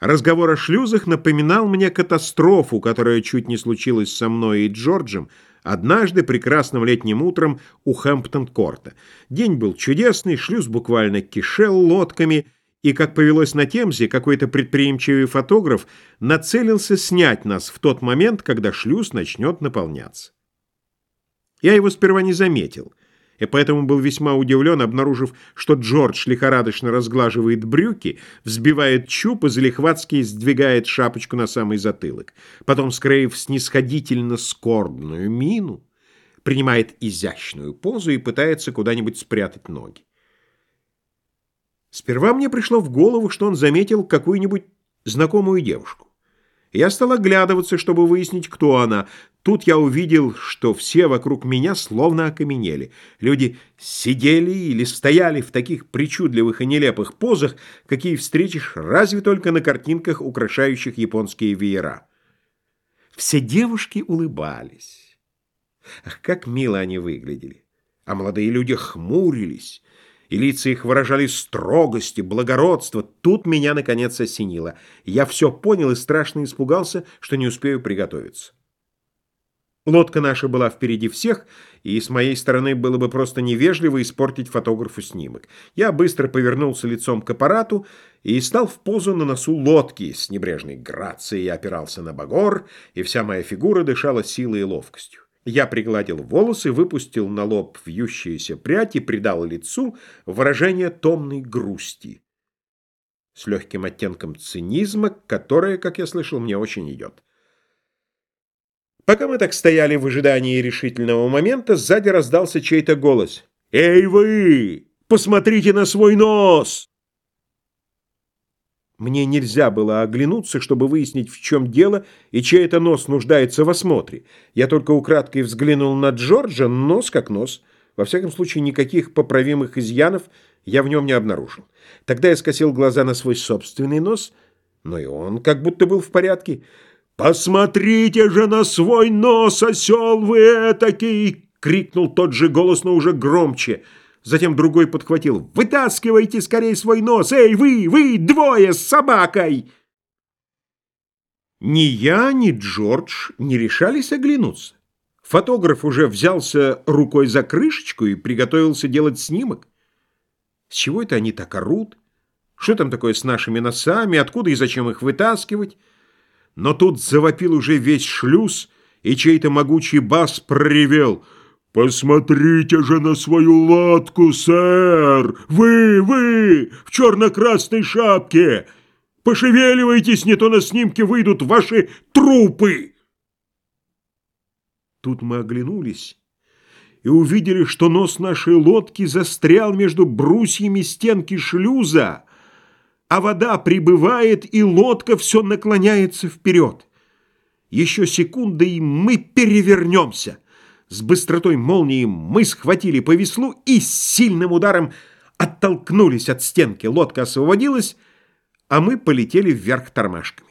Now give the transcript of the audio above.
Разговор о шлюзах напоминал мне катастрофу, которая чуть не случилась со мной и Джорджем однажды прекрасным летним утром у Хэмптон-корта. День был чудесный, шлюз буквально кишел лодками, и, как повелось на Темзе, какой-то предприимчивый фотограф нацелился снять нас в тот момент, когда шлюз начнет наполняться. Я его сперва не заметил — и поэтому был весьма удивлен, обнаружив, что Джордж лихорадочно разглаживает брюки, взбивает чуб и залихватски сдвигает шапочку на самый затылок. Потом, скроив снисходительно скорбную мину, принимает изящную позу и пытается куда-нибудь спрятать ноги. Сперва мне пришло в голову, что он заметил какую-нибудь знакомую девушку. Я стал оглядываться, чтобы выяснить, кто она. Тут я увидел, что все вокруг меня словно окаменели. Люди сидели или стояли в таких причудливых и нелепых позах, какие встретишь разве только на картинках, украшающих японские веера. Все девушки улыбались. Ах, как мило они выглядели! А молодые люди хмурились и лица их выражали строгость и благородство. Тут меня, наконец, осенило. Я все понял и страшно испугался, что не успею приготовиться. Лодка наша была впереди всех, и с моей стороны было бы просто невежливо испортить фотографу снимок. Я быстро повернулся лицом к аппарату и стал в позу на носу лодки с небрежной грацией, опирался на багор, и вся моя фигура дышала силой и ловкостью. Я пригладил волосы, выпустил на лоб вьющиеся прядь и придал лицу выражение томной грусти с легким оттенком цинизма, которое, как я слышал, мне очень идет. Пока мы так стояли в ожидании решительного момента, сзади раздался чей-то голос. «Эй вы! Посмотрите на свой нос!» Мне нельзя было оглянуться, чтобы выяснить, в чем дело и чей это нос нуждается в осмотре. Я только украдкой взглянул на Джорджа, нос как нос. Во всяком случае, никаких поправимых изъянов я в нем не обнаружил. Тогда я скосил глаза на свой собственный нос, но и он как будто был в порядке. «Посмотрите же на свой нос, осел вы этакий!» — крикнул тот же голос, но уже громче — Затем другой подхватил. «Вытаскивайте скорее свой нос! Эй, вы, вы, двое с собакой!» Ни я, ни Джордж не решались оглянуться. Фотограф уже взялся рукой за крышечку и приготовился делать снимок. С чего это они так орут? Что там такое с нашими носами? Откуда и зачем их вытаскивать? Но тут завопил уже весь шлюз, и чей-то могучий бас проревел — «Посмотрите же на свою лодку, сэр! Вы, вы, в черно-красной шапке! Пошевеливайтесь, не то на снимке выйдут ваши трупы!» Тут мы оглянулись и увидели, что нос нашей лодки застрял между брусьями стенки шлюза, а вода прибывает, и лодка все наклоняется вперед. Еще секунда, и мы перевернемся — с быстротой молнии мы схватили по веслу и с сильным ударом оттолкнулись от стенки. Лодка освободилась, а мы полетели вверх тормашками.